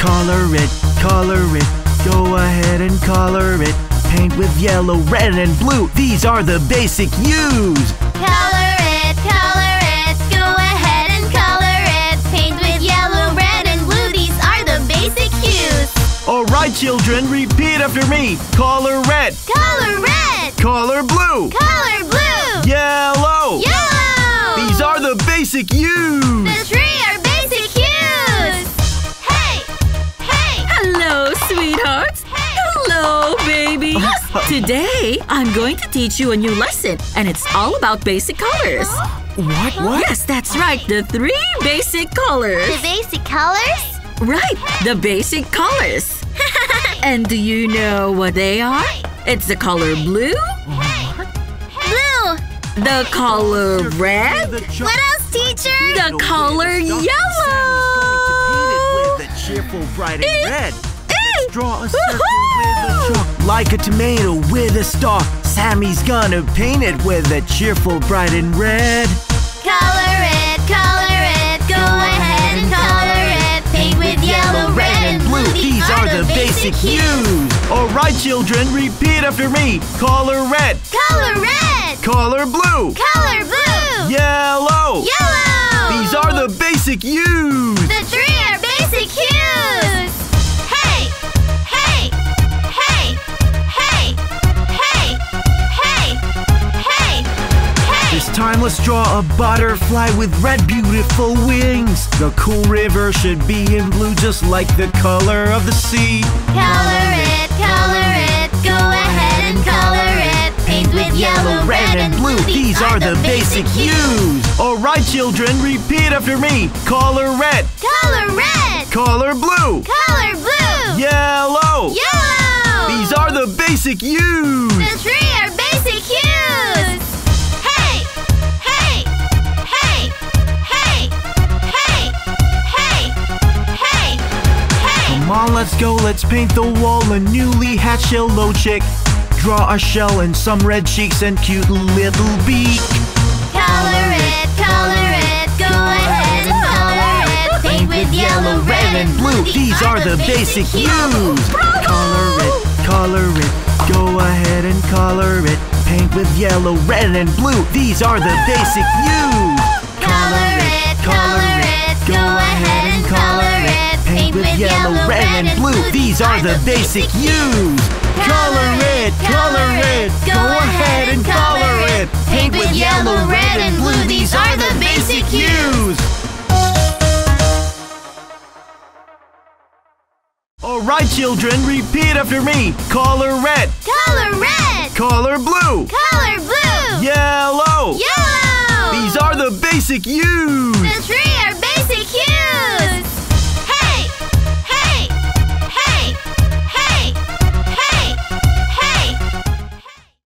color it, color it. Go ahead and color it. Paint with yellow, red, and blue. These are the basic hues. Color it, color it. Go ahead and color it. Paint with yellow, red, and blue. These are the basic hues. All right, children, repeat after me. Color red, Color red, color blue, color blue, yellow. yellow. These are the basic hues. Hello, babies. Today, I'm going to teach you a new lesson, and it's all about basic colors. What? What? Yes, that's right. The three basic colors. the basic colors. Right, the basic colors. And do you know what they are? It's the color blue, Blue. the color red, What else, teacher? the color yellow. Cheerful, bright and red. Draw a circle with a chalk. Like a tomato with a stalk. Sammy's gonna paint it with a cheerful, bright and red. Color it, color it. Go ahead and color it. Paint with yellow, red, and blue. These are the basic hues. All right, children, repeat after me. Color red, Color red, color blue, color blue, yellow. yellow. These are the basic hues. The This time let's draw a butterfly with red beautiful wings. The cool river should be in blue just like the color of the sea. Color it, color it. Go ahead and color it. Paint with yellow, red, and blue. These are the basic hues. All right, children, repeat after me. Color red, Color red, color blue, color blue, yellow. yellow. These are the basic hues. On, let's go, let's paint the wall. A newly hatched yellow chick. Draw a shell and some red cheeks and cute little beak. Color it, color it. Go ahead and color it. Paint with yellow, red, and blue. These are the basic hues. Color it, color it. Go ahead and color it. Paint with yellow, red, and blue. These are the basic hues. These are the basic hues. Color it, color it. Go ahead and color it. Paint with yellow, red, and blue. These are the basic hues. All right, children, repeat after me. Color red, Color red, color blue, color blue, yellow. yellow. These are the basic hues. The three are basic hues.